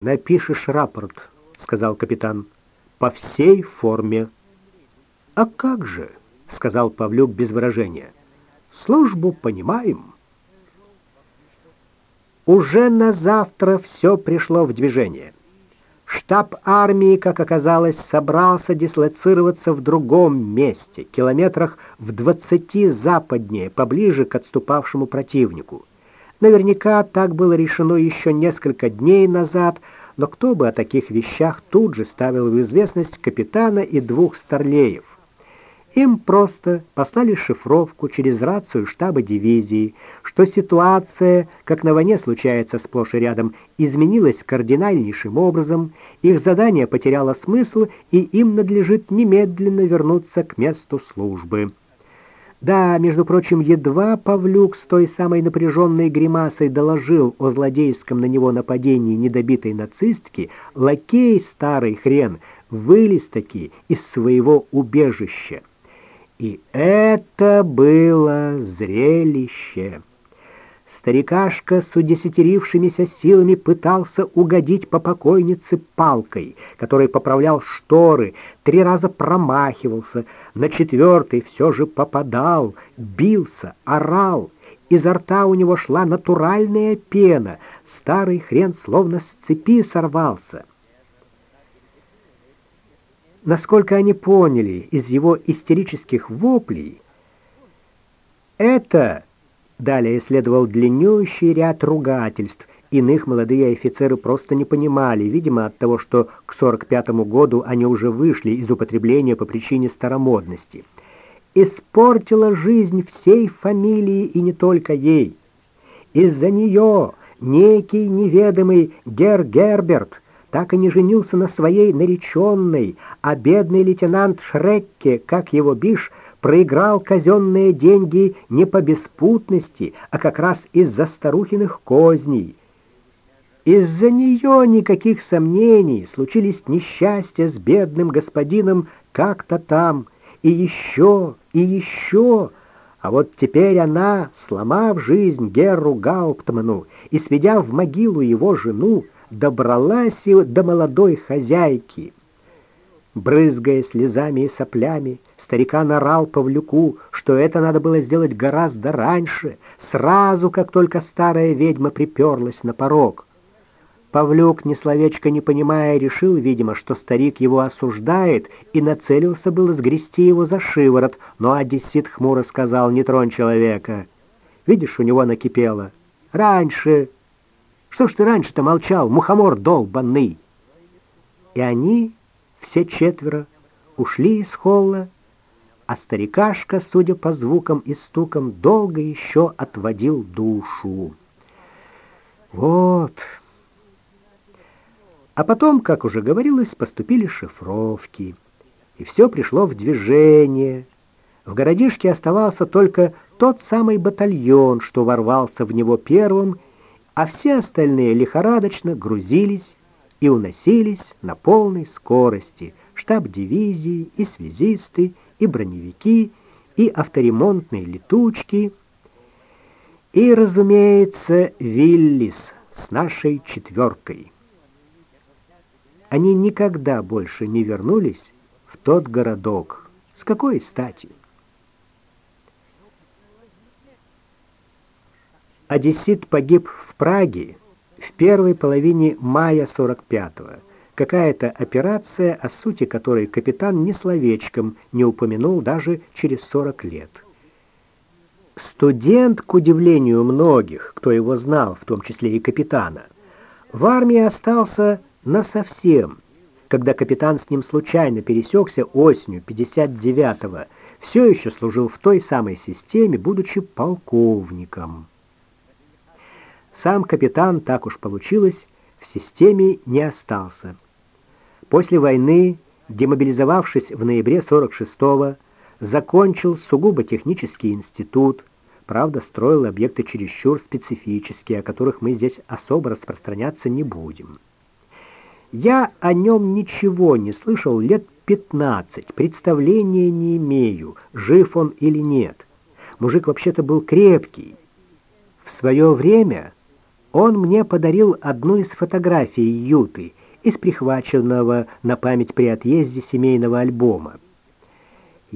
Напишешь рапорт, сказал капитан. По всей форме. А как же, сказал Павлюк без выражения. Службу понимаем. Уже на завтра все пришло в движение. Штаб армии, как оказалось, собрался дислоцироваться в другом месте, километрах в двадцати западнее, поближе к отступавшему противнику. Наверняка так было решено еще несколько дней назад, но кто бы о таких вещах тут же ставил в известность капитана и двух старлеев? Им просто послали шифровку через рацию штаба дивизии, что ситуация, как на войне случается сплошь и рядом, изменилась кардинальнейшим образом, их задание потеряло смысл, и им надлежит немедленно вернуться к месту службы. Да, между прочим, едва Павлюк с той самой напряженной гримасой доложил о злодейском на него нападении недобитой нацистки, лакей старый хрен вылез-таки из своего убежища. И это было зрелище. Старикашка с удесятерившимися силами пытался угодить по покойнице палкой, который поправлял шторы, три раза промахивался, на четвертый все же попадал, бился, орал. Изо рта у него шла натуральная пена, старый хрен словно с цепи сорвался. Насколько они поняли из его истерических воплей, это Далее следовал длиннющий ряд ругательств. Иных молодые офицеры просто не понимали, видимо, от того, что к 45 году они уже вышли из употребления по причине старомодности. Испортила жизнь всей фамилии и не только ей. Из-за нее некий неведомый Гер Герберт так и не женился на своей нареченной, а бедный лейтенант Шрекке, как его биш, проиграл казенные деньги не по беспутности, а как раз из-за старухиных козней. Из-за нее никаких сомнений случились несчастья с бедным господином как-то там, и еще, и еще. А вот теперь она, сломав жизнь Герру Гауптману и сведя в могилу его жену, добралась и до молодой хозяйки. Брызгая слезами и соплями, старикан орал Павлюку, что это надо было сделать гораздо раньше, сразу, как только старая ведьма приперлась на порог. Павлюк, ни словечко не понимая, решил, видимо, что старик его осуждает, и нацелился было сгрести его за шиворот, но одессит хмуро сказал, не тронь человека. Видишь, у него накипело. Раньше... Что ж ты раньше-то молчал, мухомор долбанный? И они все четверо ушли из холла, а старикашка, судя по звукам и стукам, долго еще отводил душу. Вот. А потом, как уже говорилось, поступили шифровки, и все пришло в движение. В городишке оставался только тот самый батальон, что ворвался в него первым, а все остальные лихорадочно грузились и уносились на полной скорости штаб дивизии и связисты, и броневики, и авторемонтные летучки, и, разумеется, Виллис с нашей четверкой. Они никогда больше не вернулись в тот городок. С какой стати? Одессит погиб в Праге в первой половине мая 45-го. Какая-то операция, о сути которой капитан ни словечком не упомянул даже через 40 лет. Студент, к удивлению многих, кто его знал, в том числе и капитана, в армии остался насовсем. Когда капитан с ним случайно пересекся осенью 59-го, все еще служил в той самой системе, будучи полковником. Сам капитан, так уж получилось, в системе не остался. После войны, демобилизовавшись в ноябре 46-го, закончил сугубо технический институт, правда, строил объекты чересчур специфические, о которых мы здесь особо распространяться не будем. Я о нем ничего не слышал лет 15, представления не имею, жив он или нет. Мужик вообще-то был крепкий. В свое время Он мне подарил одну из фотографий Юты из прихваченного на память при отъезде семейного альбома.